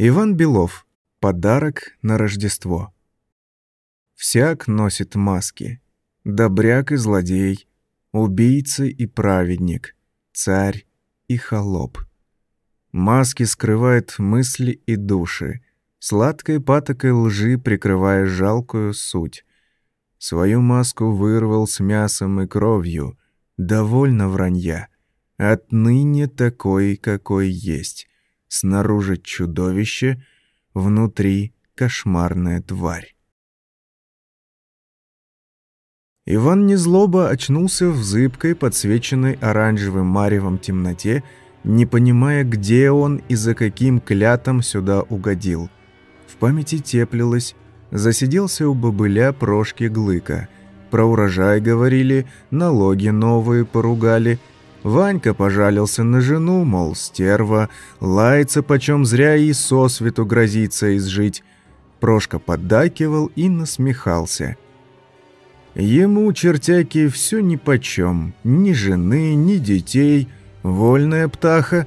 Иван Белов. Подарок на Рождество. Всяк носит маски. Добряк и злодей, убийца и праведник, царь и холоп. Маски скрывают мысли и души, сладкой патокой лжи прикрывая жалкую суть. Свою маску вырвал с мясом и кровью, довольно вранья. Отныне такой, какой есть. Снаружи чудовище, внутри кошмарная тварь. Иван Незлоба очнулся в зыбкой, подсвеченной оранжевым маревом темноте, не понимая, где он и за каким клятом сюда угодил. В памяти теплилось, засиделся у бобыля Прошки Глыка. Про урожай говорили, налоги новые поругали – Ванька пожалился на жену, мол, стерва, лается почем зря и сосвету грозится изжить. Прошка поддакивал и насмехался. Ему, чертяки, все нипочем, ни жены, ни детей, вольная птаха.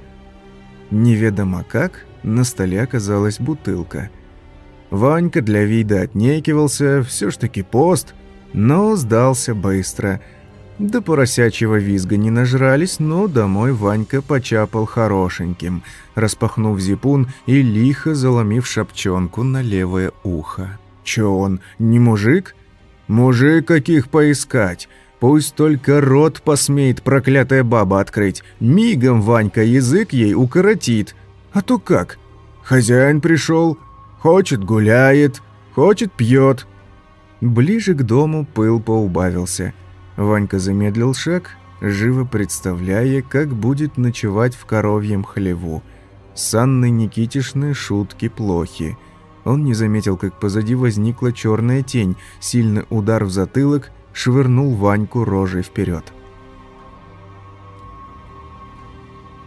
Неведомо как, на столе оказалась бутылка. Ванька для вида отнекивался, все ж таки пост, но сдался быстро – до поросячьего визга не нажрались, но домой Ванька почапал хорошеньким, распахнув зипун и лихо заломив шапчонку на левое ухо. Чё он, не мужик? Мужик каких поискать? Пусть только рот посмеет проклятая баба открыть. Мигом Ванька язык ей укоротит. А то как? Хозяин пришел, хочет гуляет, хочет пьет. Ближе к дому пыл поубавился – Ванька замедлил шаг, живо представляя, как будет ночевать в коровьем хлеву. С Анной Никитишной шутки плохи. Он не заметил, как позади возникла черная тень, сильный удар в затылок швырнул Ваньку рожей вперед.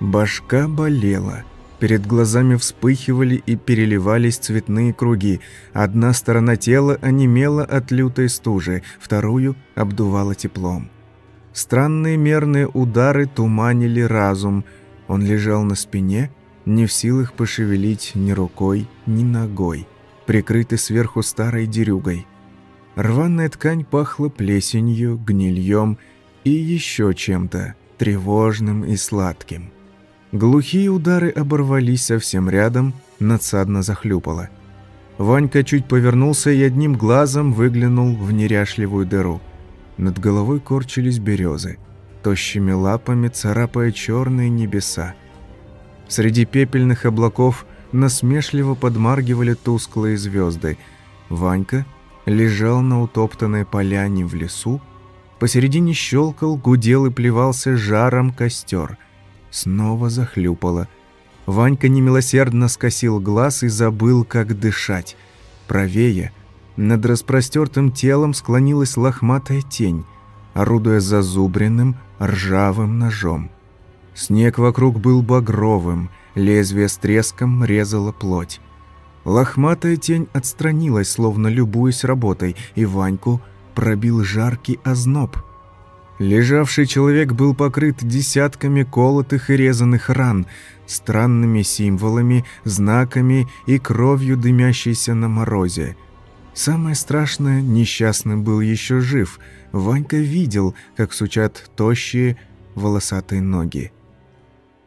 Башка болела. Перед глазами вспыхивали и переливались цветные круги. Одна сторона тела онемела от лютой стужи, вторую обдувала теплом. Странные мерные удары туманили разум. Он лежал на спине, не в силах пошевелить ни рукой, ни ногой, прикрытый сверху старой дерюгой. Рваная ткань пахла плесенью, гнильем и еще чем-то тревожным и сладким. Глухие удары оборвались совсем рядом, надсадно захлюпало. Ванька чуть повернулся и одним глазом выглянул в неряшливую дыру. Над головой корчились березы, тощими лапами царапая черные небеса. Среди пепельных облаков насмешливо подмаргивали тусклые звезды. Ванька лежал на утоптанной поляне в лесу, посередине щелкал, гудел и плевался жаром костер – Снова захлюпало. Ванька немилосердно скосил глаз и забыл, как дышать. Правее, над распростертым телом склонилась лохматая тень, орудуя зазубренным, ржавым ножом. Снег вокруг был багровым, лезвие с треском резало плоть. Лохматая тень отстранилась, словно любуясь работой, и Ваньку пробил жаркий озноб – Лежавший человек был покрыт десятками колотых и резаных ран, странными символами, знаками и кровью, дымящейся на морозе. Самое страшное, несчастный был еще жив. Ванька видел, как сучат тощие, волосатые ноги.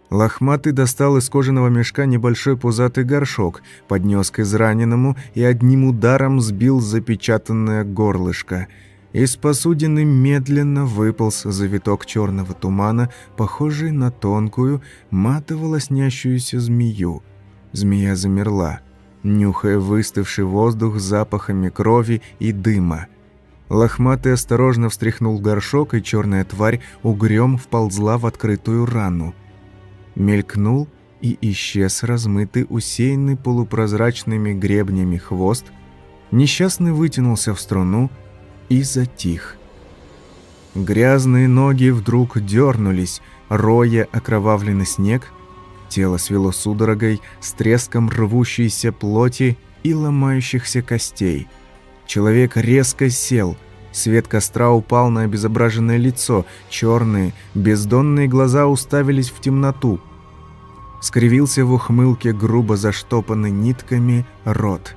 Лохматый достал из кожаного мешка небольшой пузатый горшок, поднес к израненному и одним ударом сбил запечатанное горлышко – из посудины медленно выполз завиток черного тумана, похожий на тонкую, матово-лоснящуюся змею. Змея замерла, нюхая выставший воздух запахами крови и дыма. Лохматый осторожно встряхнул горшок, и черная тварь угрём вползла в открытую рану. Мелькнул и исчез размытый, усеянный полупрозрачными гребнями хвост. Несчастный вытянулся в струну, и затих. Грязные ноги вдруг дернулись, роя окровавленный снег, тело свело судорогой с треском рвущейся плоти и ломающихся костей. Человек резко сел, свет костра упал на обезображенное лицо, черные, бездонные глаза уставились в темноту. скривился в ухмылке грубо заштопанный нитками рот.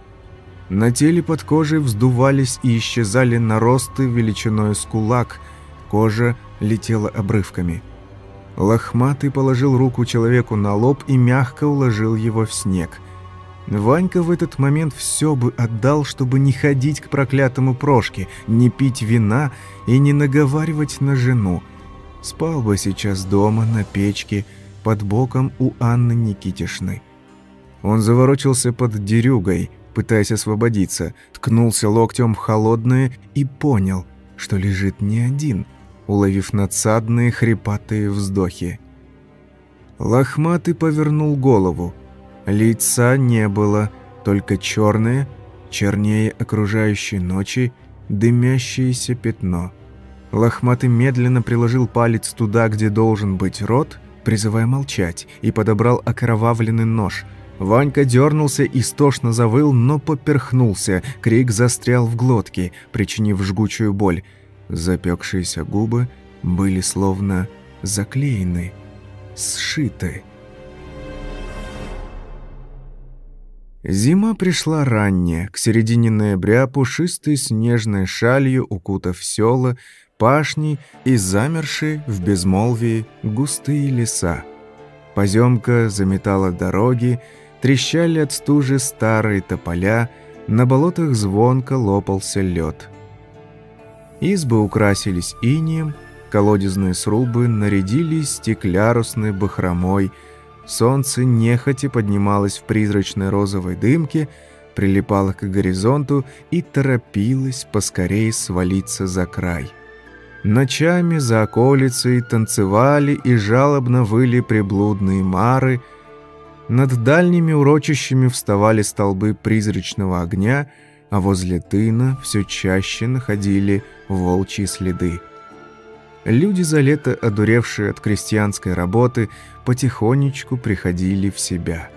На теле под кожей вздувались и исчезали наросты величиной с кулак, кожа летела обрывками. Лохматый положил руку человеку на лоб и мягко уложил его в снег. Ванька в этот момент все бы отдал, чтобы не ходить к проклятому Прошке, не пить вина и не наговаривать на жену. Спал бы сейчас дома, на печке, под боком у Анны Никитишны. Он заворочился под дерюгой, пытаясь освободиться, ткнулся локтем в холодное и понял, что лежит не один, уловив надсадные хрипатые вздохи. Лохматый повернул голову. Лица не было, только черное, чернее окружающей ночи, дымящееся пятно. Лохматый медленно приложил палец туда, где должен быть рот, призывая молчать, и подобрал окровавленный нож. Ванька дернулся и стошно завыл, но поперхнулся. Крик застрял в глотке, причинив жгучую боль. Запекшиеся губы были словно заклеены, сшиты. Зима пришла ранняя, к середине ноября пушистой снежной шалью укутав села, пашни и замершие в безмолвии густые леса. Поземка заметала дороги, трещали от стужи старые тополя, на болотах звонко лопался лед. Избы украсились инием, колодезные срубы нарядились стеклярусной бахромой, солнце нехотя поднималось в призрачной розовой дымке, прилипало к горизонту и торопилось поскорее свалиться за край. Ночами за околицей танцевали и жалобно выли приблудные мары. Над дальними урочищами вставали столбы призрачного огня, а возле тына все чаще находили волчьи следы. Люди за лето, одуревшие от крестьянской работы, потихонечку приходили в себя.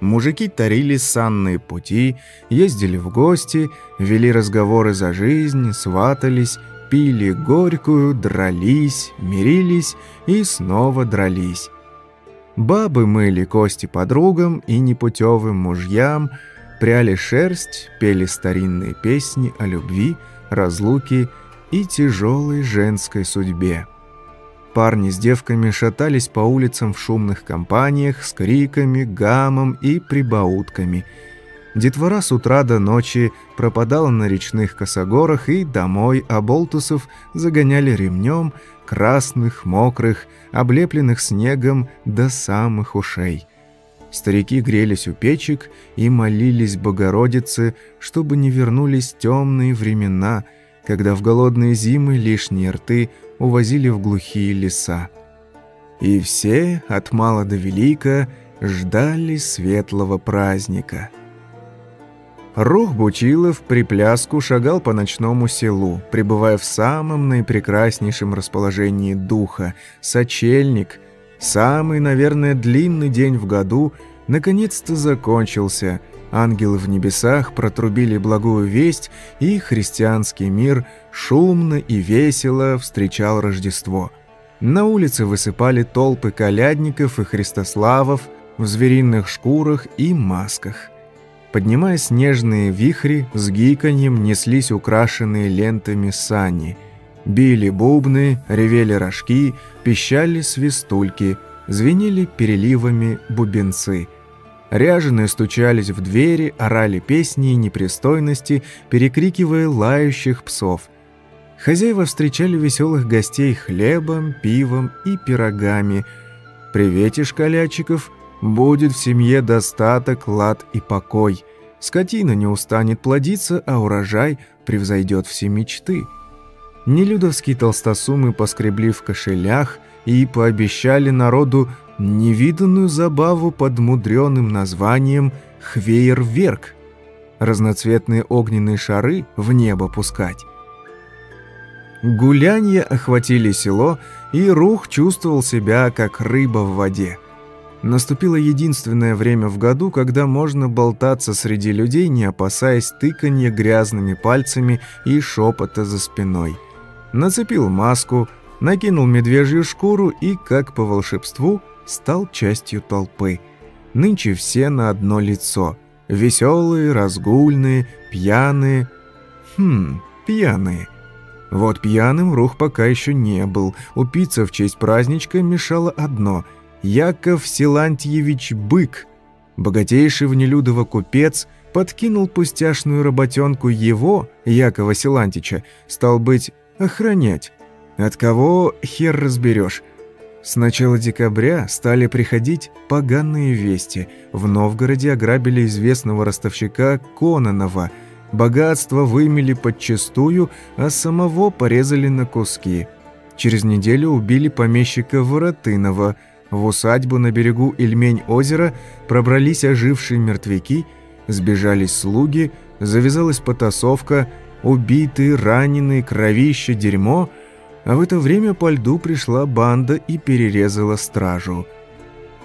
Мужики тарили санные пути, ездили в гости, вели разговоры за жизнь, сватались пили горькую, дрались, мирились и снова дрались. Бабы мыли кости подругам и непутевым мужьям, пряли шерсть, пели старинные песни о любви, разлуке и тяжелой женской судьбе. Парни с девками шатались по улицам в шумных компаниях с криками, гамом и прибаутками – Детвора с утра до ночи пропадала на речных косогорах и домой, а болтусов загоняли ремнем, красных, мокрых, облепленных снегом до самых ушей. Старики грелись у печек и молились Богородице, чтобы не вернулись темные времена, когда в голодные зимы лишние рты увозили в глухие леса. И все, от мала до велика, ждали светлого праздника — Рух Бучилов при пляску шагал по ночному селу, пребывая в самом наипрекраснейшем расположении духа. Сочельник, самый, наверное, длинный день в году, наконец-то закончился. Ангелы в небесах протрубили благую весть, и христианский мир шумно и весело встречал Рождество. На улице высыпали толпы колядников и христославов в звериных шкурах и масках. Поднимая снежные вихри, с гиканьем неслись украшенные лентами сани. Били бубны, ревели рожки, пищали свистульки, звенели переливами бубенцы. Ряженые стучались в двери, орали песни и непристойности, перекрикивая лающих псов. Хозяева встречали веселых гостей хлебом, пивом и пирогами. «Приветишь, колячиков!» Будет в семье достаток, лад и покой. Скотина не устанет плодиться, а урожай превзойдет все мечты. Нелюдовские толстосумы поскребли в кошелях и пообещали народу невиданную забаву под мудреным названием «Хвейерверк» — разноцветные огненные шары в небо пускать. Гулянья охватили село, и Рух чувствовал себя как рыба в воде — Наступило единственное время в году, когда можно болтаться среди людей, не опасаясь тыканья грязными пальцами и шепота за спиной. Нацепил маску, накинул медвежью шкуру и, как по волшебству, стал частью толпы. Нынче все на одно лицо. Веселые, разгульные, пьяные. Хм, пьяные. Вот пьяным Рух пока еще не был. Упиться в честь праздничка мешало одно – Яков Силантьевич Бык, богатейший в Нелюдово купец, подкинул пустяшную работенку его, Якова Силантича, стал быть, охранять. От кого хер разберешь. С начала декабря стали приходить поганые вести. В Новгороде ограбили известного ростовщика Кононова. Богатство вымели подчистую, а самого порезали на куски. Через неделю убили помещика Воротынова – в усадьбу на берегу Ильмень-озера пробрались ожившие мертвяки, сбежались слуги, завязалась потасовка, убитые, раненые, кровище, дерьмо, а в это время по льду пришла банда и перерезала стражу.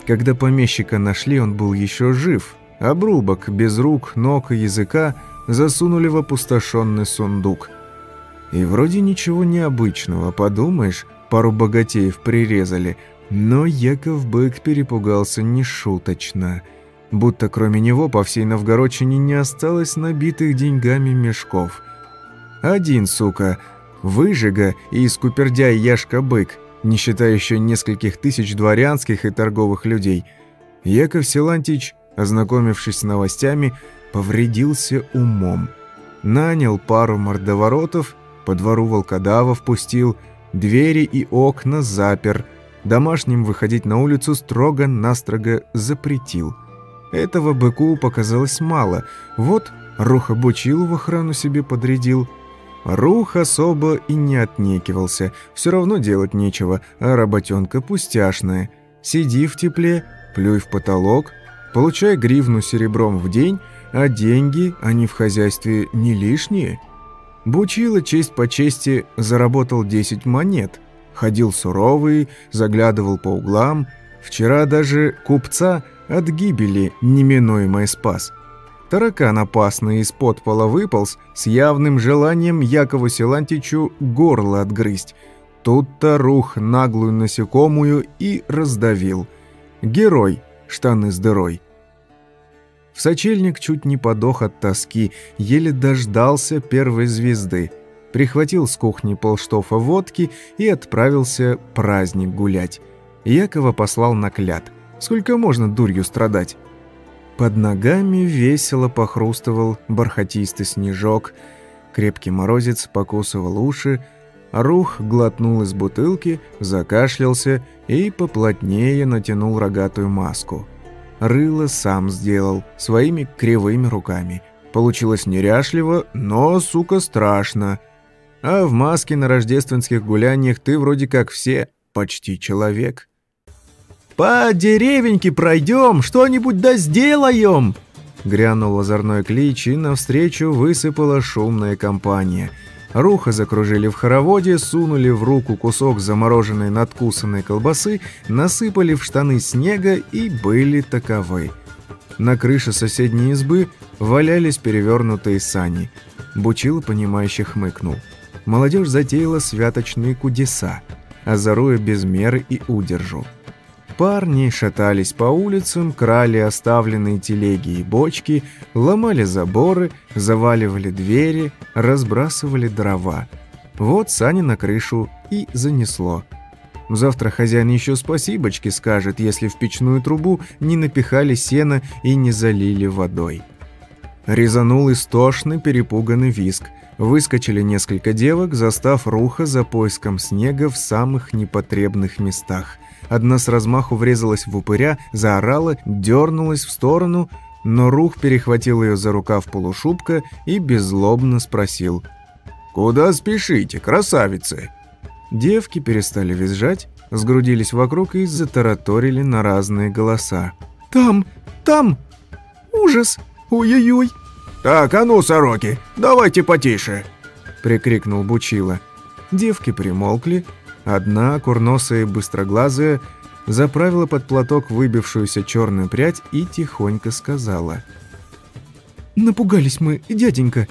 Когда помещика нашли, он был еще жив. Обрубок, без рук, ног и языка, засунули в опустошенный сундук. И вроде ничего необычного, подумаешь, пару богатеев прирезали – но Яков Бык перепугался нешуточно. Будто кроме него по всей Новгородчине не осталось набитых деньгами мешков. Один, сука, выжига и скупердяй Яшка-Бык, не считая еще нескольких тысяч дворянских и торговых людей. Яков Силантич, ознакомившись с новостями, повредился умом. Нанял пару мордоворотов, по двору волкодавов пустил, двери и окна запер – Домашним выходить на улицу строго-настрого запретил. Этого быку показалось мало. Вот Руха Бучилу в охрану себе подрядил. Рух особо и не отнекивался. Все равно делать нечего, а работенка пустяшная. Сиди в тепле, плюй в потолок, получай гривну серебром в день, а деньги, они в хозяйстве не лишние. Бучила честь по чести заработал 10 монет – ходил суровый, заглядывал по углам. Вчера даже купца от гибели неминуемой спас. Таракан опасный из-под пола выполз с явным желанием Якову Силантичу горло отгрызть. Тут-то рух наглую насекомую и раздавил. Герой, штаны с дырой. В сочельник чуть не подох от тоски, еле дождался первой звезды – прихватил с кухни полштофа водки и отправился праздник гулять. Якова послал на кляд. Сколько можно дурью страдать? Под ногами весело похрустывал бархатистый снежок, крепкий морозец покусывал уши, Рух глотнул из бутылки, закашлялся и поплотнее натянул рогатую маску. Рыло сам сделал, своими кривыми руками. Получилось неряшливо, но, сука, страшно – а в маске на рождественских гуляниях ты вроде как все, почти человек. «По деревеньке пройдем, что-нибудь да сделаем!» Грянул озорной клич, и навстречу высыпала шумная компания. Руха закружили в хороводе, сунули в руку кусок замороженной надкусанной колбасы, насыпали в штаны снега и были таковы. На крыше соседней избы валялись перевернутые сани. Бучил, понимающе хмыкнул молодежь затеяла святочные кудеса, озоруя без меры и удержу. Парни шатались по улицам, крали оставленные телеги и бочки, ломали заборы, заваливали двери, разбрасывали дрова. Вот сани на крышу и занесло. Завтра хозяин еще спасибочки скажет, если в печную трубу не напихали сена и не залили водой. Резанул истошный перепуганный виск – Выскочили несколько девок, застав Руха за поиском снега в самых непотребных местах. Одна с размаху врезалась в упыря, заорала, дернулась в сторону, но Рух перехватил ее за рукав полушубка и беззлобно спросил. «Куда спешите, красавицы?» Девки перестали визжать, сгрудились вокруг и затараторили на разные голоса. «Там! Там! Ужас! Ой-ой-ой!» «Так, а ну, сороки, давайте потише!» — прикрикнул Бучила. Девки примолкли. Одна, курносая и быстроглазая, заправила под платок выбившуюся черную прядь и тихонько сказала. «Напугались мы, дяденька».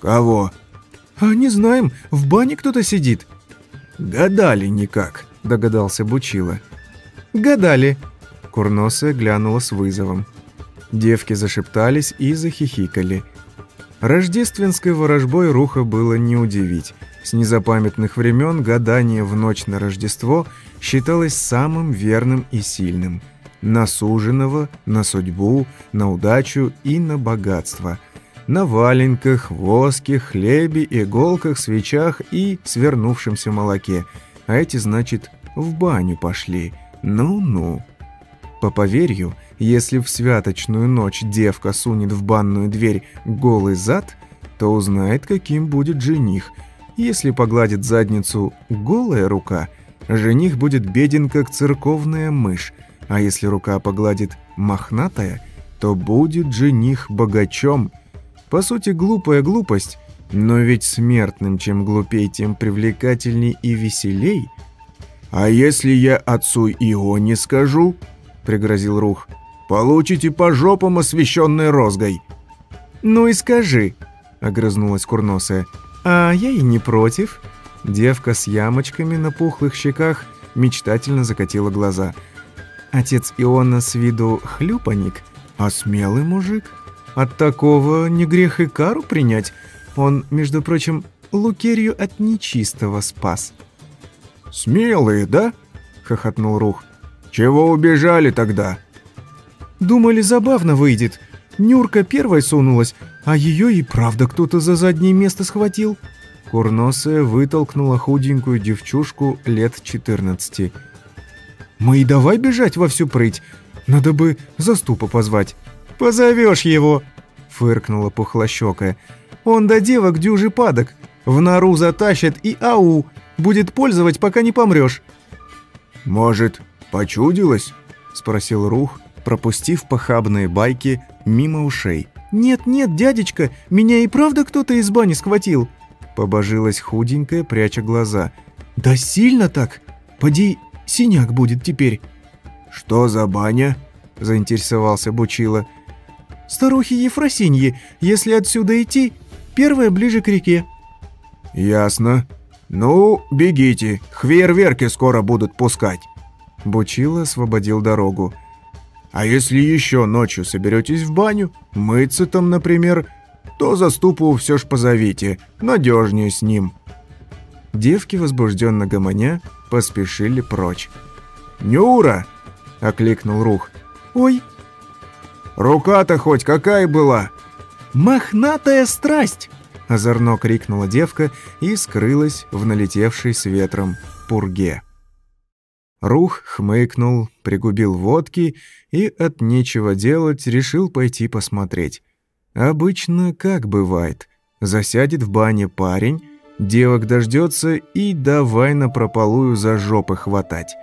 «Кого?» «А не знаем, в бане кто-то сидит». «Гадали никак», — догадался Бучила. «Гадали!» Курносая глянула с вызовом. Девки зашептались и захихикали. Рождественской ворожбой Руха было не удивить. С незапамятных времен гадание в ночь на Рождество считалось самым верным и сильным. На суженого, на судьбу, на удачу и на богатство. На валенках, воске, хлебе, иголках, свечах и свернувшемся молоке. А эти, значит, в баню пошли. Ну-ну. По поверью, если в святочную ночь девка сунет в банную дверь голый зад, то узнает, каким будет жених. Если погладит задницу голая рука, жених будет беден, как церковная мышь, а если рука погладит мохнатая, то будет жених богачом. По сути, глупая глупость, но ведь смертным чем глупей, тем привлекательней и веселей. «А если я отцу Ионе скажу?» Пригрозил Рух. «Получите по жопам, освещенной розгой!» «Ну и скажи!» — огрызнулась Курносая. «А я и не против». Девка с ямочками на пухлых щеках мечтательно закатила глаза. Отец Иона с виду хлюпаник, а смелый мужик. От такого не грех и кару принять. Он, между прочим, Лукерью от нечистого спас. «Смелые, да?» — хохотнул Рух. «Чего убежали тогда?» «Думали, забавно выйдет. Нюрка первой сунулась, а ее и правда кто-то за заднее место схватил». Курносая вытолкнула худенькую девчушку лет 14. «Мы и давай бежать во всю прыть. Надо бы заступа позвать». «Позовешь его!» — фыркнула пухлощекая. «Он до девок дюжи падок. В нору затащит и ау! Будет пользовать, пока не помрешь». «Может, «Почудилось?» – спросил Рух, пропустив похабные байки мимо ушей. «Нет-нет, дядечка, меня и правда кто-то из бани схватил!» Побожилась худенькая, пряча глаза. «Да сильно так! Поди, синяк будет теперь!» «Что за баня?» – заинтересовался Бучила. «Старухи Ефросиньи, если отсюда идти, первая ближе к реке». «Ясно. Ну, бегите, хвейерверки скоро будут пускать». Бучила освободил дорогу. «А если еще ночью соберетесь в баню, мыться там, например, то заступу все ж позовите, надежнее с ним». Девки, возбужденно гомоня, поспешили прочь. «Нюра!» — окликнул Рух. «Ой!» «Рука-то хоть какая была?» «Мохнатая страсть!» — озорно крикнула девка и скрылась в налетевшей с ветром пурге. Рух хмыкнул, пригубил водки и от нечего делать решил пойти посмотреть. Обычно как бывает, засядет в бане парень, девок дождется и давай на прополую за жопы хватать.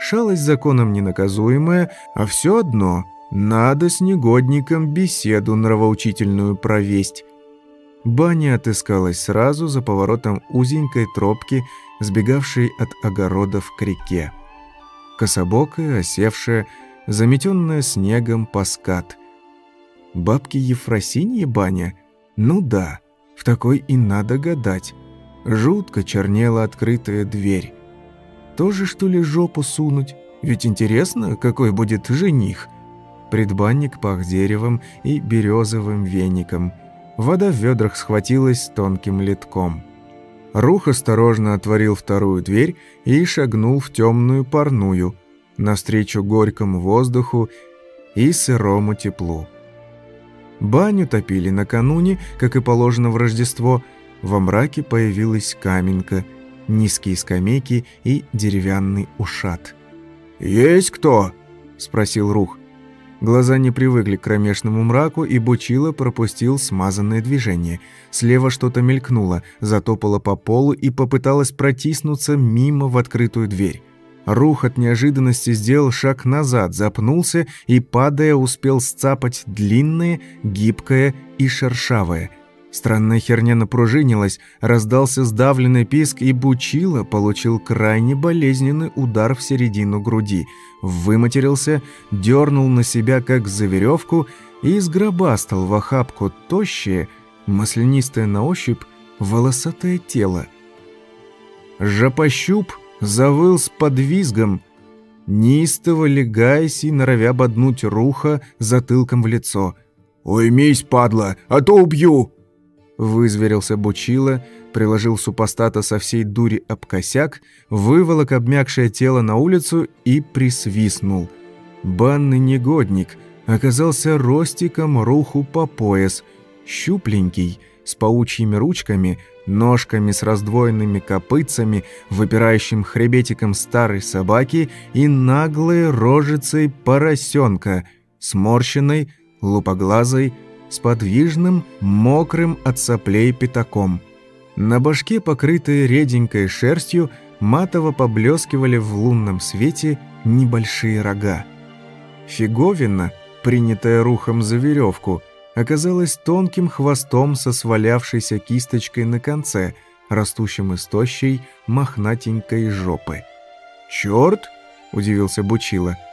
Шалость законом ненаказуемая, а все одно надо с негодником беседу нравоучительную провесть. Баня отыскалась сразу за поворотом узенькой тропки, сбегавшей от огородов к реке кособокая, осевшая, заметенная снегом паскат. Бабки Ефросиньи баня? Ну да, в такой и надо гадать. Жутко чернела открытая дверь. Тоже, что ли, жопу сунуть? Ведь интересно, какой будет жених. Предбанник пах деревом и березовым веником. Вода в ведрах схватилась тонким литком. Рух осторожно отворил вторую дверь и шагнул в темную парную, навстречу горькому воздуху и сырому теплу. Баню топили накануне, как и положено в Рождество. Во мраке появилась каменка, низкие скамейки и деревянный ушат. «Есть кто?» – спросил Рух. Глаза не привыкли к кромешному мраку, и Бучила пропустил смазанное движение. Слева что-то мелькнуло, затопало по полу и попыталось протиснуться мимо в открытую дверь. Рух от неожиданности сделал шаг назад, запнулся и, падая, успел сцапать длинное, гибкое и шершавое – Странная херня напружинилась, раздался сдавленный писк, и Бучила получил крайне болезненный удар в середину груди. Выматерился, дернул на себя, как за веревку, и сгробастал в охапку тощее, маслянистое на ощупь, волосатое тело. Жопощуп завыл с подвизгом, неистово легаясь и норовя боднуть руха затылком в лицо. «Уймись, падла, а то убью!» Вызверился Бучила, приложил супостата со всей дури об косяк, выволок обмякшее тело на улицу и присвистнул. Банный негодник оказался ростиком руху по пояс, щупленький, с паучьими ручками, ножками с раздвоенными копытцами, выпирающим хребетиком старой собаки и наглой рожицей поросенка, сморщенной, лупоглазой, с подвижным, мокрым от соплей пятаком. На башке, покрытой реденькой шерстью, матово поблескивали в лунном свете небольшие рога. Фиговина, принятая рухом за веревку, оказалась тонким хвостом со свалявшейся кисточкой на конце, растущим из тощей, мохнатенькой жопы. «Чёрт!» – удивился Бучила –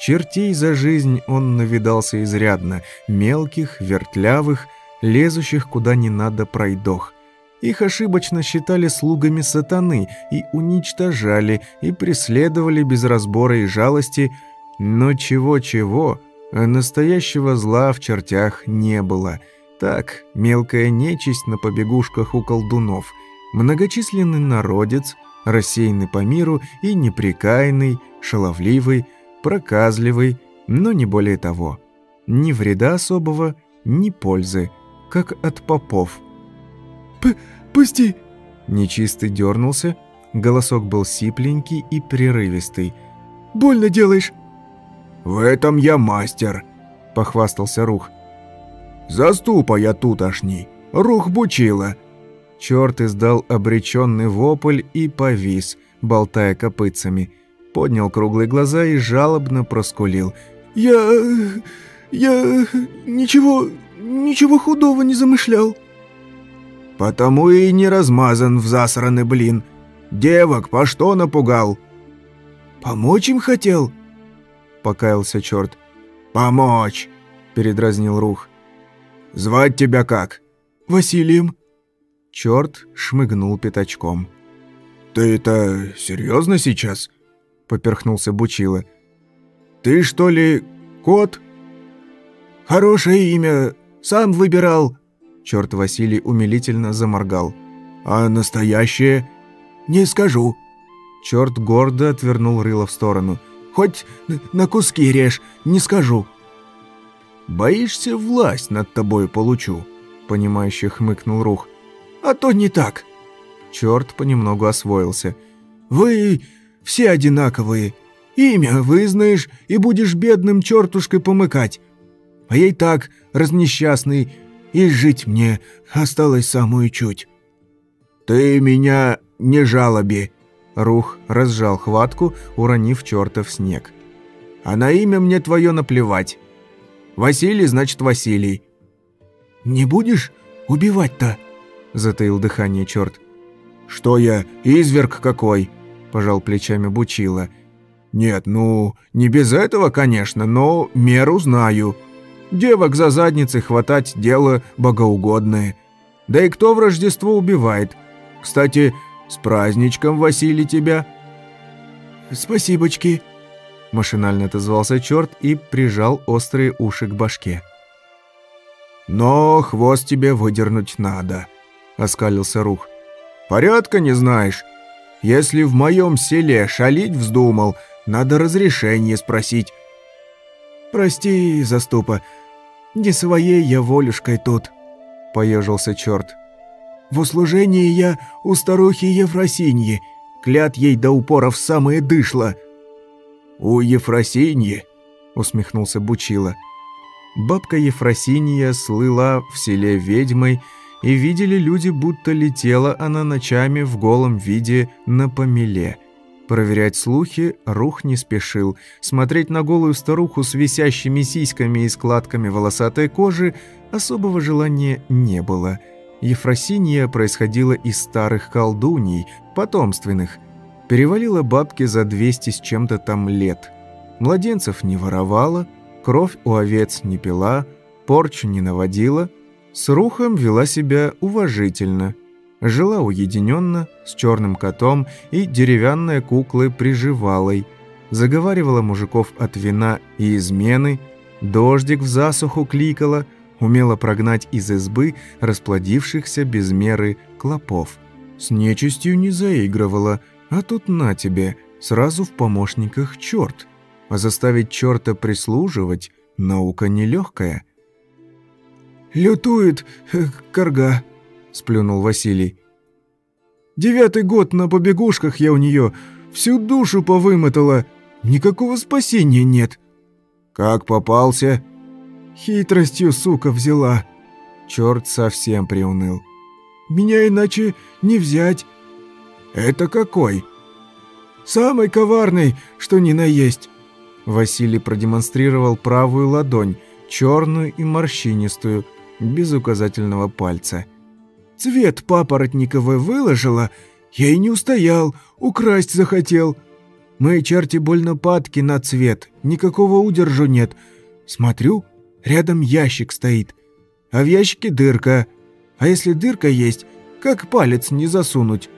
Чертей за жизнь он навидался изрядно, мелких, вертлявых, лезущих куда не надо пройдох. Их ошибочно считали слугами сатаны и уничтожали, и преследовали без разбора и жалости, но чего-чего, а настоящего зла в чертях не было. Так, мелкая нечисть на побегушках у колдунов, многочисленный народец, рассеянный по миру и неприкаянный, шаловливый, проказливый, но не более того. Ни вреда особого, ни пользы, как от попов. П «Пусти!» Нечистый дернулся, голосок был сипленький и прерывистый. «Больно делаешь!» «В этом я мастер!» – похвастался Рух. «Заступа я тутошний, Рух бучила!» Черт издал обреченный вопль и повис, болтая копытцами – поднял круглые глаза и жалобно проскулил. «Я... я... ничего... ничего худого не замышлял». «Потому и не размазан в засранный блин. Девок по что напугал?» «Помочь им хотел?» — покаялся черт. «Помочь!» — передразнил Рух. «Звать тебя как?» «Василием». Черт шмыгнул пятачком. «Ты это серьезно сейчас?» Поперхнулся Бучила. «Ты что ли кот?» «Хорошее имя, сам выбирал». Черт Василий умилительно заморгал. «А настоящее?» «Не скажу». Черт гордо отвернул рыло в сторону. «Хоть на куски режь, не скажу». «Боишься, власть над тобой получу?» Понимающе хмыкнул Рух. «А то не так». Черт понемногу освоился. «Вы все одинаковые. Имя вызнаешь и будешь бедным чертушкой помыкать. А и так разнесчастный, и жить мне осталось самую чуть». «Ты меня не жалоби!» Рух разжал хватку, уронив черта в снег. «А на имя мне твое наплевать. Василий, значит, Василий». «Не будешь убивать-то?» — затаил дыхание черт. «Что я, изверг какой?» – пожал плечами Бучила. «Нет, ну, не без этого, конечно, но меру знаю. Девок за задницей хватать – дело богоугодное. Да и кто в Рождество убивает? Кстати, с праздничком, Василий, тебя!» «Спасибочки!» – машинально отозвался черт и прижал острые уши к башке. «Но хвост тебе выдернуть надо», – оскалился Рух. «Порядка не знаешь? Если в моем селе шалить вздумал, надо разрешение спросить». «Прости, заступа, не своей я волюшкой тут», — поежился черт. «В услужении я у старухи Ефросиньи, клят ей до упора в самое дышло». «У Ефросиньи?» — усмехнулся Бучила. Бабка Ефросинья слыла в селе ведьмой, и видели люди, будто летела она ночами в голом виде на помеле. Проверять слухи Рух не спешил. Смотреть на голую старуху с висящими сиськами и складками волосатой кожи особого желания не было. Ефросинья происходила из старых колдуний, потомственных. Перевалила бабки за 200 с чем-то там лет. Младенцев не воровала, кровь у овец не пила, порчу не наводила – с Рухом вела себя уважительно. Жила уединенно, с черным котом и деревянной куклой приживалой. заговаривала мужиков от вина и измены, дождик в засуху кликала, умела прогнать из избы расплодившихся без меры клопов. С нечистью не заигрывала, а тут на тебе, сразу в помощниках черт. А заставить черта прислуживать – наука нелегкая. «Лютует, э, корга», – сплюнул Василий. «Девятый год на побегушках я у нее, всю душу повымотала, никакого спасения нет». «Как попался?» «Хитростью, сука, взяла». Черт совсем приуныл. «Меня иначе не взять». «Это какой?» «Самый коварный, что ни на есть». Василий продемонстрировал правую ладонь, черную и морщинистую, без указательного пальца. «Цвет папоротниковый выложила, я и не устоял, украсть захотел. Мои черти больно падки на цвет, никакого удержу нет. Смотрю, рядом ящик стоит, а в ящике дырка. А если дырка есть, как палец не засунуть?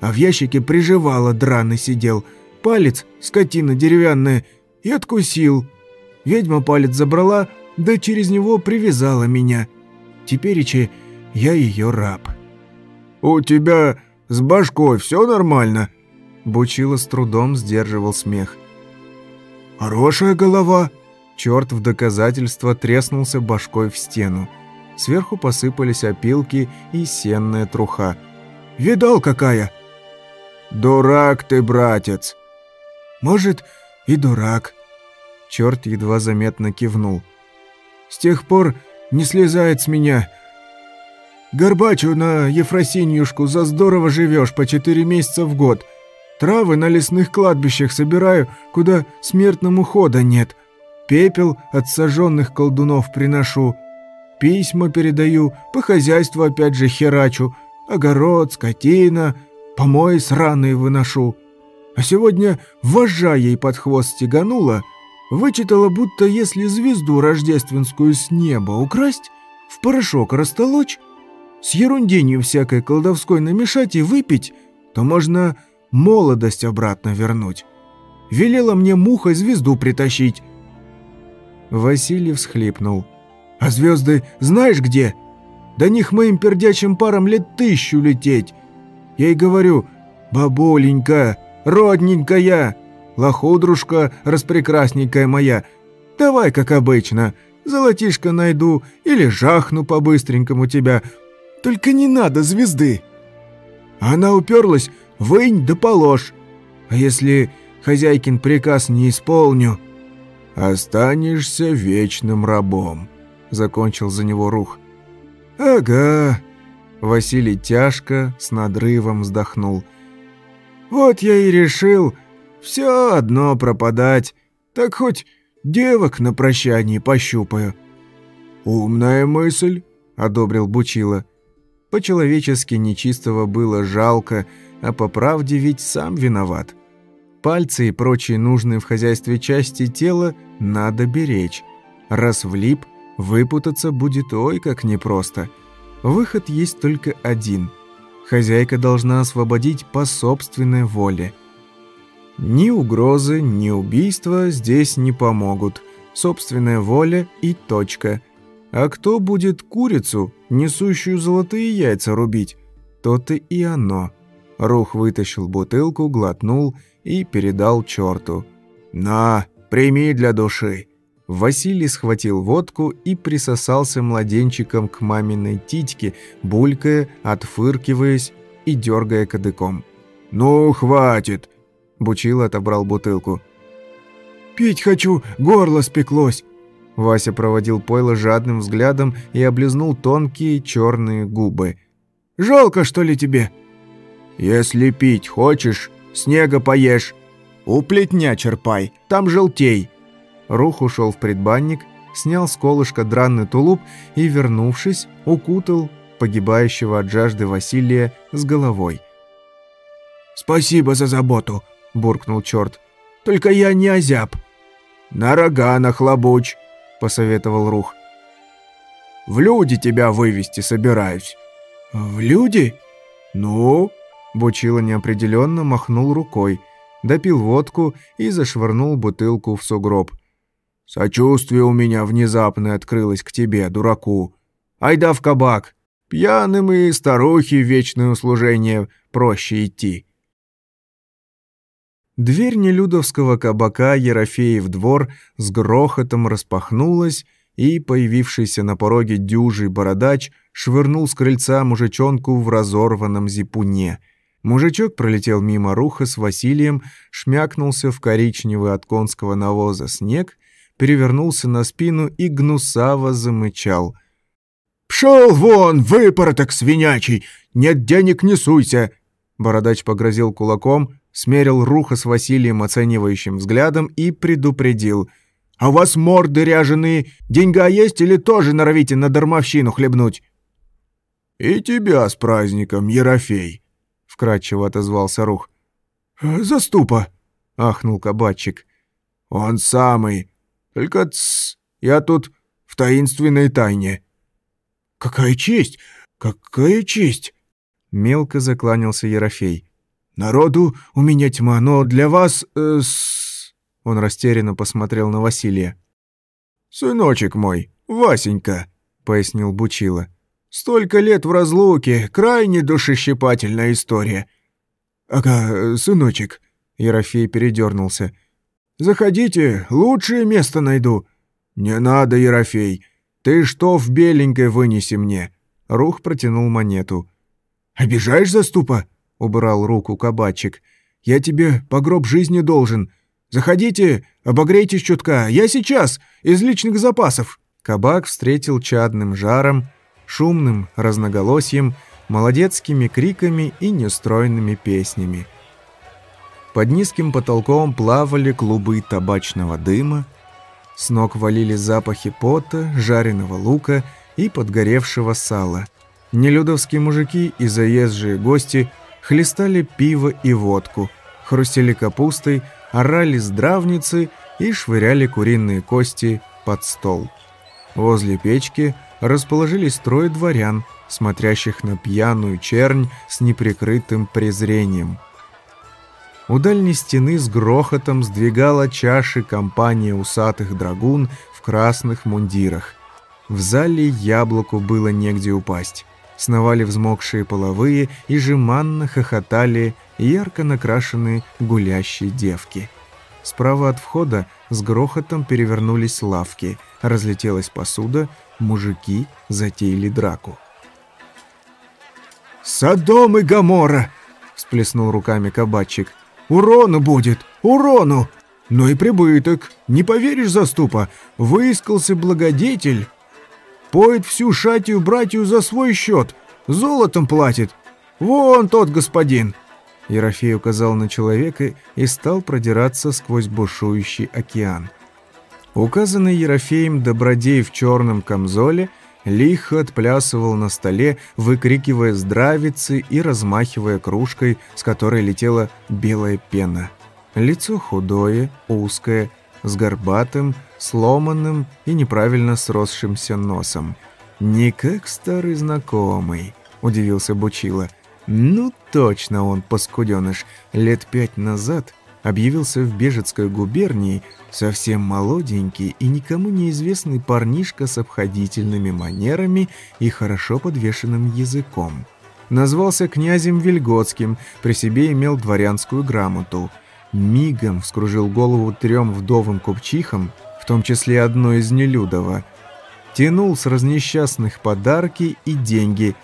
А в ящике приживало драный сидел, палец, скотина деревянная, и откусил. Ведьма палец забрала, да через него привязала меня. Теперь я ее раб. «У тебя с башкой все нормально?» Бучило с трудом сдерживал смех. «Хорошая голова!» Черт в доказательство треснулся башкой в стену. Сверху посыпались опилки и сенная труха. «Видал, какая?» «Дурак ты, братец!» «Может, и дурак». Черт едва заметно кивнул. «С тех пор не слезает с меня. Горбачу на Ефросиньюшку за здорово живешь по четыре месяца в год. Травы на лесных кладбищах собираю, куда смертному хода нет. Пепел от сожженных колдунов приношу. Письма передаю, по хозяйству опять же херачу. Огород, скотина, помои сраные выношу. А сегодня вожжа ей под хвост стеганула, вычитала, будто если звезду рождественскую с неба украсть, в порошок растолочь, с ерунденью всякой колдовской намешать и выпить, то можно молодость обратно вернуть. Велела мне мухой звезду притащить. Василий всхлипнул. «А звезды знаешь где? До них моим пердячим парам лет тысячу лететь. Я ей говорю, бабуленька, родненькая, лохудрушка распрекрасненькая моя, давай, как обычно, золотишко найду или жахну по-быстренькому тебя, только не надо звезды». Она уперлась, вынь да положь. А если хозяйкин приказ не исполню, останешься вечным рабом», — закончил за него Рух. «Ага», — Василий тяжко, с надрывом вздохнул. Вот я и решил все одно пропадать, так хоть девок на прощании пощупаю». «Умная мысль», — одобрил Бучила. По-человечески нечистого было жалко, а по правде ведь сам виноват. Пальцы и прочие нужные в хозяйстве части тела надо беречь. Раз влип, выпутаться будет ой как непросто. Выход есть только один — хозяйка должна освободить по собственной воле. Ни угрозы, ни убийства здесь не помогут. Собственная воля и точка. А кто будет курицу, несущую золотые яйца, рубить? То-то и оно. Рух вытащил бутылку, глотнул и передал черту. «На, прими для души!» Василий схватил водку и присосался младенчиком к маминой титьке, булькая, отфыркиваясь и дергая кадыком. «Ну, хватит!» Бучил отобрал бутылку. «Пить хочу, горло спеклось!» Вася проводил пойло жадным взглядом и облизнул тонкие черные губы. «Жалко, что ли, тебе?» «Если пить хочешь, снега поешь. У плетня черпай, там желтей!» Рух ушел в предбанник, снял с колышка дранный тулуп и, вернувшись, укутал погибающего от жажды Василия с головой. «Спасибо за заботу», — буркнул черт. «Только я не озяб». «На рога нахлобучь», — посоветовал Рух. «В люди тебя вывести собираюсь». «В люди?» «Ну?» Бучила неопределенно махнул рукой. допил водку и зашвырнул бутылку в сугроб. «Сочувствие у меня внезапно открылось к тебе, дураку. Айда в кабак. Пьяным и старухи в вечное услужение проще идти». Дверь нелюдовского кабака Ерофеев двор с грохотом распахнулась, и появившийся на пороге дюжий бородач швырнул с крыльца мужичонку в разорванном зипуне. Мужичок пролетел мимо руха с Василием, шмякнулся в коричневый от конского навоза снег, перевернулся на спину и гнусаво замычал. «Пшел вон, выпороток свинячий! Нет денег, не суйся!» Бородач погрозил кулаком, смерил Руха с Василием оценивающим взглядом и предупредил. «А у вас морды ряженые, деньга есть или тоже норовите на дармовщину хлебнуть?» «И тебя с праздником, Ерофей!» — вкратчиво отозвался Рух. «Заступа!» — ахнул кабачик. «Он самый. Только тс, я тут в таинственной тайне». «Какая честь! Какая честь!» Мелко закланялся Ерофей. Народу у меня тьма, но для вас... Э, с... Он растерянно посмотрел на Василия. «Сыночек мой, Васенька», — пояснил Бучила. «Столько лет в разлуке, крайне душещипательная история». «Ага, сыночек», — Ерофей передернулся. «Заходите, лучшее место найду». «Не надо, Ерофей, ты что в беленькой вынеси мне?» Рух протянул монету. «Обижаешь заступа?» — убрал руку кабачик. «Я тебе по гроб жизни должен. Заходите, обогрейтесь чутка. Я сейчас, из личных запасов». Кабак встретил чадным жаром, шумным разноголосием, молодецкими криками и нестройными песнями. Под низким потолком плавали клубы табачного дыма, с ног валили запахи пота, жареного лука и подгоревшего сала. Нелюдовские мужики и заезжие гости – хлестали пиво и водку, хрустели капустой, орали здравницы и швыряли куриные кости под стол. Возле печки расположились трое дворян, смотрящих на пьяную чернь с неприкрытым презрением. У дальней стены с грохотом сдвигала чаши компания усатых драгун в красных мундирах. В зале яблоку было негде упасть сновали взмокшие половые и жеманно хохотали ярко накрашенные гулящие девки. Справа от входа с грохотом перевернулись лавки, разлетелась посуда, мужики затеяли драку. «Содом и Гамора!» — всплеснул руками кабачик. «Урону будет! Урону! Но и прибыток! Не поверишь, заступа, выискался благодетель, Поет всю шатию братью за свой счет. Золотом платит. Вон тот господин!» Ерофей указал на человека и стал продираться сквозь бушующий океан. Указанный Ерофеем добродей в черном камзоле лихо отплясывал на столе, выкрикивая здравицы и размахивая кружкой, с которой летела белая пена. Лицо худое, узкое, с горбатым, сломанным и неправильно сросшимся носом. «Не как старый знакомый», — удивился Бучила. «Ну, точно он, паскуденыш, лет пять назад объявился в Бежецкой губернии совсем молоденький и никому неизвестный парнишка с обходительными манерами и хорошо подвешенным языком. Назвался князем Вильготским, при себе имел дворянскую грамоту. Мигом вскружил голову трем вдовым купчихам, в том числе одной из Нелюдова, тянул с разнесчастных подарки и деньги,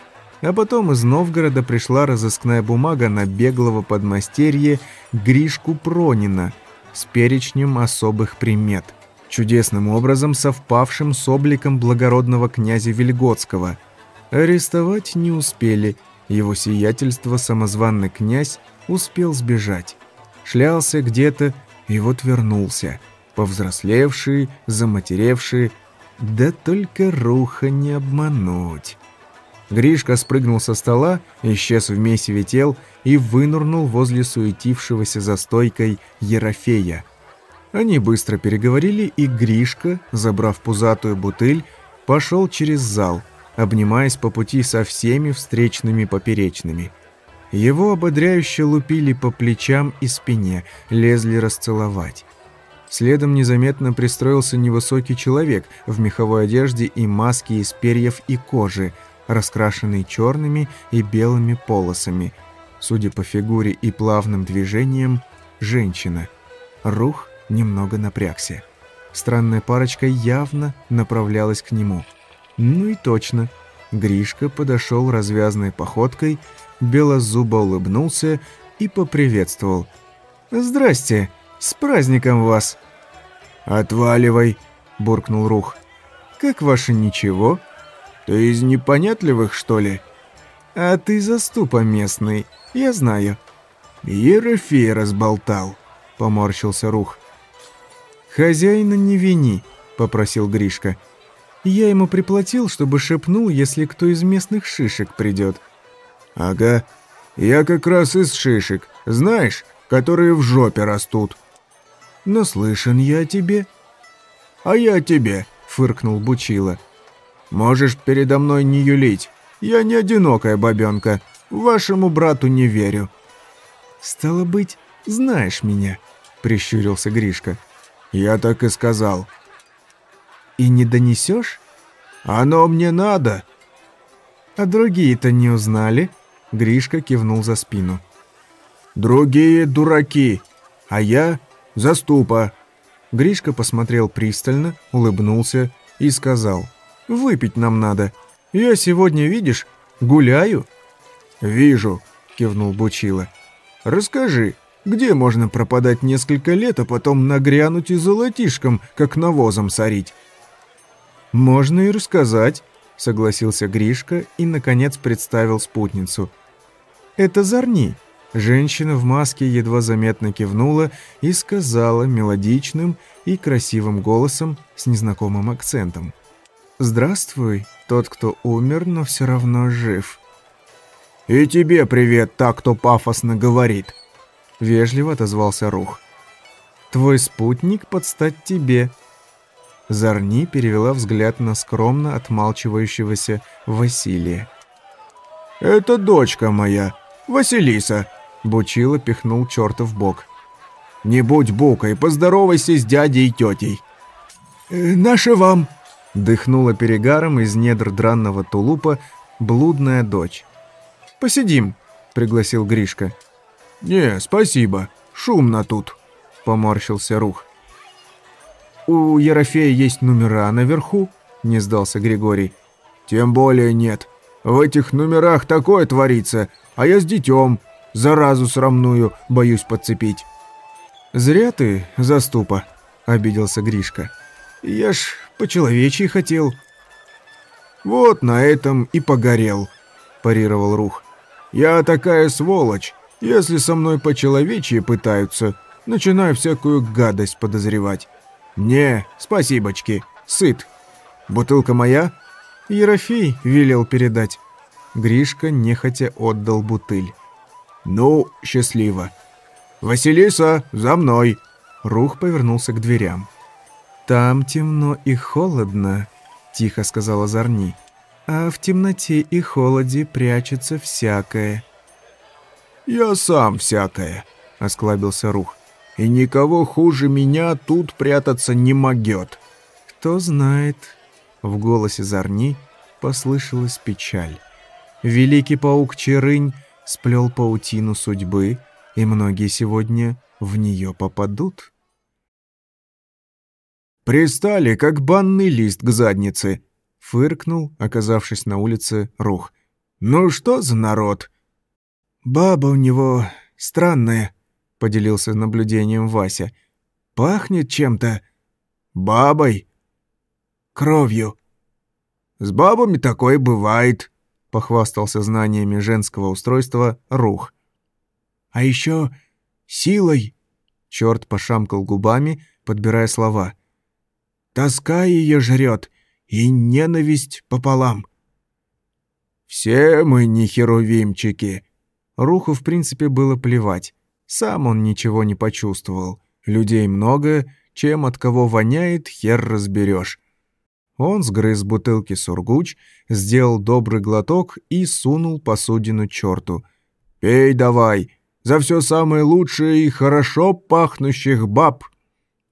а потом из Новгорода пришла разыскная бумага на беглого подмастерье Гришку Пронина с перечнем особых примет, чудесным образом совпавшим с обликом благородного князя Вильготского. Арестовать не успели, его сиятельство самозванный князь успел сбежать. Шлялся где-то и вот вернулся – повзрослевшие, заматеревшие, да только руха не обмануть. Гришка спрыгнул со стола, исчез в месиве тел и вынурнул возле суетившегося за стойкой Ерофея. Они быстро переговорили, и Гришка, забрав пузатую бутыль, пошел через зал, обнимаясь по пути со всеми встречными поперечными. Его ободряюще лупили по плечам и спине, лезли расцеловать. Следом незаметно пристроился невысокий человек в меховой одежде и маске из перьев и кожи, раскрашенный черными и белыми полосами. Судя по фигуре и плавным движениям, женщина. Рух немного напрягся. Странная парочка явно направлялась к нему. Ну и точно. Гришка подошел развязной походкой, белозубо улыбнулся и поприветствовал. «Здрасте! С праздником вас!» «Отваливай!» – буркнул Рух. «Как ваше ничего?» «Ты из непонятливых, что ли?» «А ты заступа местный, я знаю». «Ерофей разболтал», – поморщился Рух. «Хозяина не вини», — попросил Гришка. «Я ему приплатил, чтобы шепнул, если кто из местных шишек придет». «Ага, я как раз из шишек, знаешь, которые в жопе растут». «Наслышан я тебе». «А я тебе», — фыркнул Бучила. «Можешь передо мной не юлить. Я не одинокая бабенка. Вашему брату не верю». «Стало быть, знаешь меня», — прищурился Гришка. «Я так и сказал». «И не донесешь?» «Оно мне надо». «А другие-то не узнали?» Гришка кивнул за спину. «Другие дураки, а я заступа». Гришка посмотрел пристально, улыбнулся и сказал. «Выпить нам надо. Я сегодня, видишь, гуляю». «Вижу», — кивнул Бучила. «Расскажи, где можно пропадать несколько лет, а потом нагрянуть и золотишком, как навозом сорить?» «Можно и рассказать», — согласился Гришка и, наконец, представил спутницу. «Это Зарни». Женщина в маске едва заметно кивнула и сказала мелодичным и красивым голосом с незнакомым акцентом. «Здравствуй, тот, кто умер, но все равно жив». «И тебе привет, так, кто пафосно говорит», — вежливо отозвался Рух. «Твой спутник подстать тебе». Зарни перевела взгляд на скромно отмалчивающегося Василия. «Это дочка моя, Василиса», — Бучила пихнул черта в бок. «Не будь букой, поздоровайся с дядей и тетей». «Э, «Наша вам», — дыхнула перегаром из недр дранного тулупа блудная дочь. «Посидим», — пригласил Гришка. «Не, спасибо. Шумно тут», — поморщился Рух. «У Ерофея есть номера наверху?» — не сдался Григорий. «Тем более нет. В этих номерах такое творится, а я с детем, заразу срамную, боюсь подцепить». «Зря ты, заступа», — обиделся Гришка. «Я ж по-человечьи хотел». «Вот на этом и погорел», — парировал Рух. «Я такая сволочь, если со мной по-человечьи пытаются, начинаю всякую гадость подозревать. Не, спасибочки, сыт. Бутылка моя? Ерофей велел передать. Гришка нехотя отдал бутыль. Ну, счастливо. Василиса, за мной. Рух повернулся к дверям. «Там темно и холодно», — тихо сказала Зарни. «А в темноте и холоде прячется всякое». «Я сам всякое», — осклабился Рух. «И никого хуже меня тут прятаться не могет». «Кто знает...» — в голосе Зарни послышалась печаль. Великий паук Черынь сплел паутину судьбы, и многие сегодня в нее попадут. «Пристали, как банный лист к заднице», — фыркнул, оказавшись на улице, Рух. «Ну что за народ?» «Баба у него странная», — поделился наблюдением Вася. «Пахнет чем-то». «Бабой?» «Кровью». «С бабами такое бывает», — похвастался знаниями женского устройства Рух. «А еще силой», — черт пошамкал губами, подбирая слова. «Тоска ее жрет, и ненависть пополам». «Все мы не херувимчики», Руху, в принципе, было плевать. Сам он ничего не почувствовал. Людей много, чем от кого воняет, хер разберешь. Он сгрыз бутылки сургуч, сделал добрый глоток и сунул посудину черту. Пей давай, за все самое лучшее и хорошо пахнущих баб!»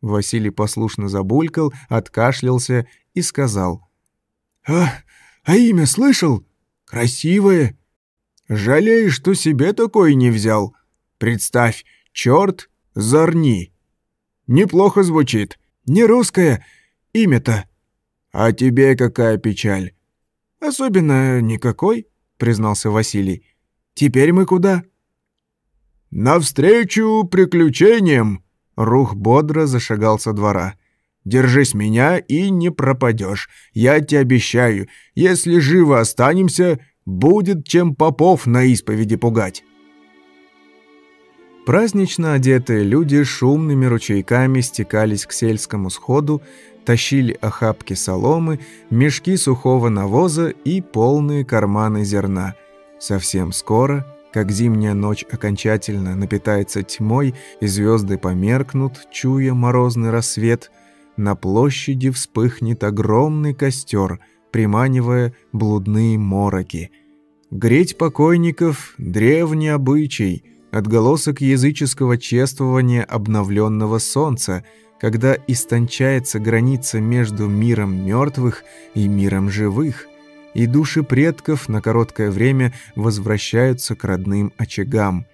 Василий послушно забулькал, откашлялся и сказал. «А, а имя слышал? Красивое. Жалеешь, что себе такое не взял. Представь, черт Зарни. Неплохо звучит. Не русское имя-то. А тебе какая печаль? Особенно никакой, признался Василий. Теперь мы куда? Навстречу приключениям. Рух бодро зашагал со двора. Держись меня и не пропадешь. Я тебе обещаю, если живо останемся, будет чем попов на исповеди пугать. Празднично одетые люди шумными ручейками стекались к сельскому сходу, тащили охапки соломы, мешки сухого навоза и полные карманы зерна. Совсем скоро, как зимняя ночь окончательно напитается тьмой и звезды померкнут, чуя морозный рассвет, на площади вспыхнет огромный костер, приманивая блудные мороки. Греть покойников — древний обычай — отголосок языческого чествования обновленного солнца, когда истончается граница между миром мертвых и миром живых, и души предков на короткое время возвращаются к родным очагам.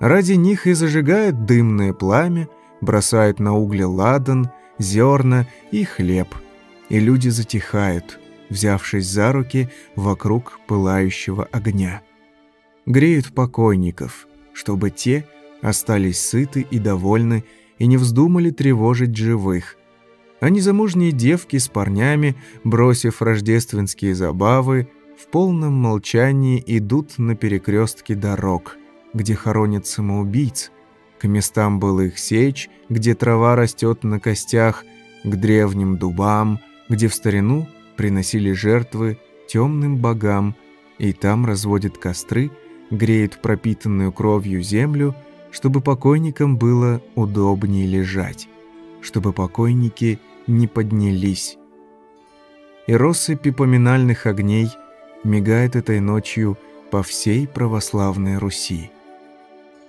Ради них и зажигают дымное пламя, бросают на угли ладан, зерна и хлеб, и люди затихают, взявшись за руки вокруг пылающего огня. Греют покойников – чтобы те остались сыты и довольны и не вздумали тревожить живых. А незамужние девки с парнями, бросив рождественские забавы, в полном молчании идут на перекрестке дорог, где хоронят самоубийц, к местам былых сечь, где трава растет на костях, к древним дубам, где в старину приносили жертвы темным богам, и там разводят костры – греет пропитанную кровью землю, чтобы покойникам было удобнее лежать, чтобы покойники не поднялись. И россыпи поминальных огней мигает этой ночью по всей православной Руси.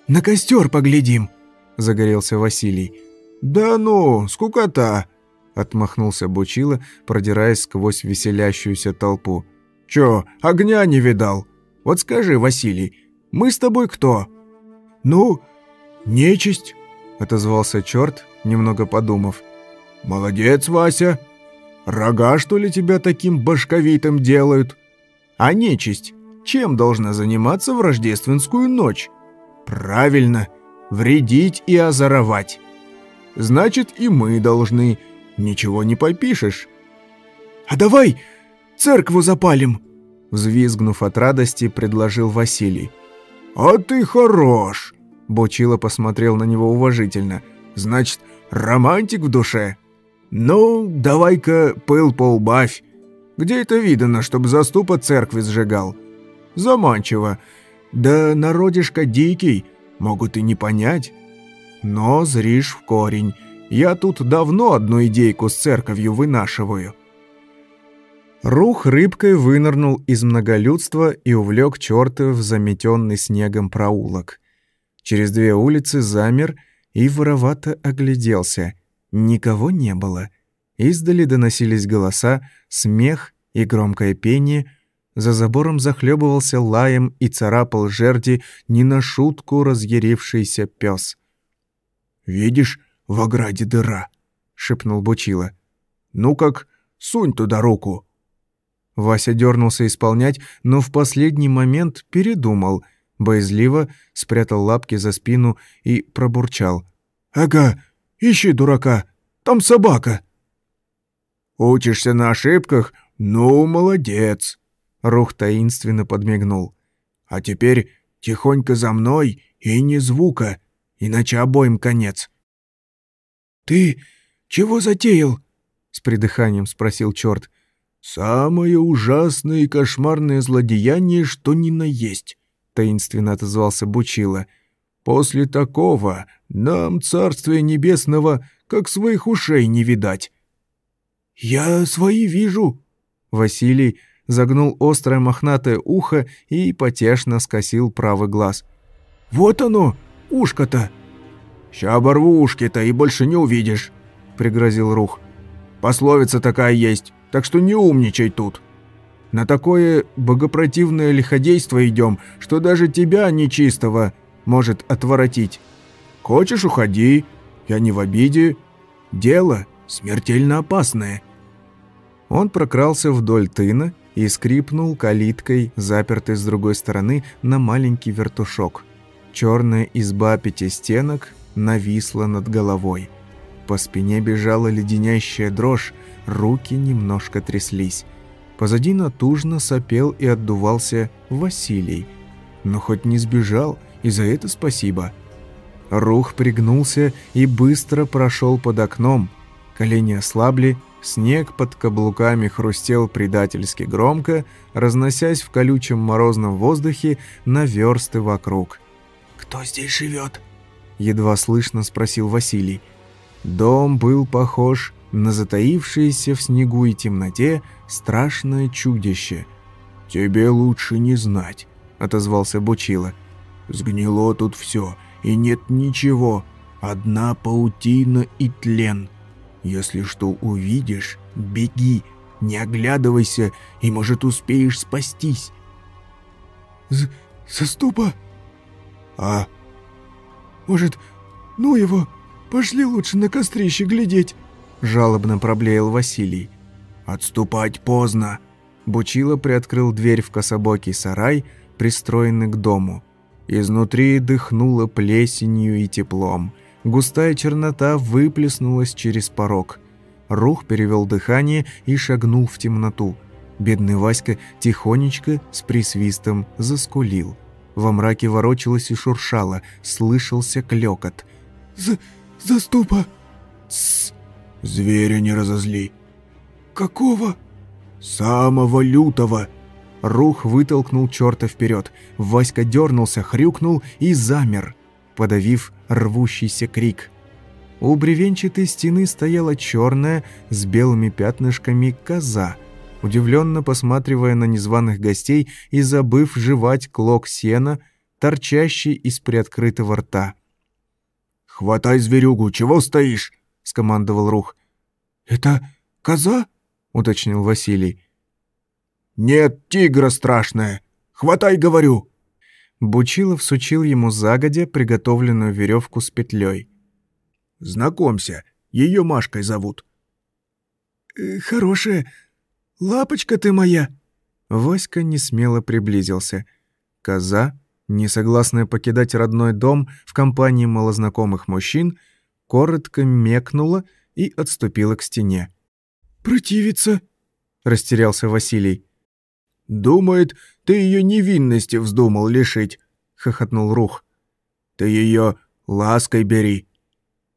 «На костер поглядим!» – загорелся Василий. «Да ну, скукота!» – отмахнулся Бучила, продираясь сквозь веселящуюся толпу. «Чё, огня не видал?» Вот скажи, Василий, мы с тобой кто?» «Ну, нечисть», — отозвался черт, немного подумав. «Молодец, Вася. Рога, что ли, тебя таким башковитым делают? А нечисть чем должна заниматься в рождественскую ночь? Правильно, вредить и озоровать. Значит, и мы должны. Ничего не попишешь. А давай церкву запалим, Взвизгнув от радости, предложил Василий. «А ты хорош!» Бочила посмотрел на него уважительно. «Значит, романтик в душе?» «Ну, давай-ка пыл поубавь. Где это видано, чтобы заступа церкви сжигал?» «Заманчиво. Да народишко дикий, могут и не понять. Но зришь в корень. Я тут давно одну идейку с церковью вынашиваю. Рух рыбкой вынырнул из многолюдства и увлек черта в заметенный снегом проулок. Через две улицы замер и воровато огляделся. Никого не было. Издали доносились голоса, смех и громкое пение. За забором захлебывался лаем и царапал жерди не на шутку разъярившийся пес. «Видишь, в ограде дыра», — шепнул Бучила. «Ну как, сунь туда руку». Вася дернулся исполнять, но в последний момент передумал, боязливо спрятал лапки за спину и пробурчал. «Ага, ищи дурака, там собака». «Учишься на ошибках? Ну, молодец!» Рух таинственно подмигнул. «А теперь тихонько за мной и ни звука, иначе обоим конец». «Ты чего затеял?» — с придыханием спросил черт. «Самое ужасное и кошмарное злодеяние, что ни на есть», — таинственно отозвался Бучила. «После такого нам, Царствия Небесного, как своих ушей не видать». «Я свои вижу», — Василий загнул острое мохнатое ухо и потешно скосил правый глаз. «Вот оно, ушко-то!» «Ща оборву ушки-то и больше не увидишь», — пригрозил Рух. «Пословица такая есть, так что не умничай тут. На такое богопротивное лиходейство идем, что даже тебя, нечистого, может отворотить. Хочешь, уходи, я не в обиде. Дело смертельно опасное». Он прокрался вдоль тына и скрипнул калиткой, запертой с другой стороны, на маленький вертушок. Черная изба пяти стенок нависла над головой. По спине бежала леденящая дрожь, руки немножко тряслись. Позади натужно сопел и отдувался Василий. Но хоть не сбежал, и за это спасибо. Рух пригнулся и быстро прошел под окном. Колени ослабли, снег под каблуками хрустел предательски громко, разносясь в колючем морозном воздухе на версты вокруг. «Кто здесь живет?» едва слышно спросил Василий. Дом был похож на затаившееся в снегу и темноте страшное чудище. «Тебе лучше не знать», — отозвался Бучила. «Сгнило тут все, и нет ничего, одна паутина и тлен. Если что увидишь, беги, не оглядывайся, и, может, успеешь спастись». З «Заступа?» «А может, ну его, пошли лучше на кострище глядеть?» Жалобно проблеял Василий. «Отступать поздно!» Бучило приоткрыл дверь в кособокий сарай, пристроенный к дому. Изнутри дыхнуло плесенью и теплом. Густая чернота выплеснулась через порог. Рух перевел дыхание и шагнул в темноту. Бедный Васька тихонечко с присвистом заскулил. Во мраке ворочалось и шуршало, слышался клёкот. «За... заступа!» «Тссс! Зверя не разозли!» «Какого?» «Самого лютого!» Рух вытолкнул черта вперед. Васька дернулся, хрюкнул и замер, подавив рвущийся крик. У бревенчатой стены стояла черная с белыми пятнышками коза — удивленно посматривая на незваных гостей и забыв жевать клок сена, торчащий из приоткрытого рта. «Хватай зверюгу, чего стоишь?» — скомандовал Рух. «Это коза?» — уточнил Василий. «Нет, тигра страшная! Хватай, говорю!» Бучилов сучил ему загодя приготовленную веревку с петлей. «Знакомься, ее Машкой зовут». «Э, «Хорошая, «Лапочка ты моя!» Васька несмело приблизился. Коза, не согласная покидать родной дом в компании малознакомых мужчин, коротко мекнула и отступила к стене. «Противится!» — растерялся Василий. «Думает, ты ее невинности вздумал лишить», — хохотнул Рух. «Ты ее лаской бери,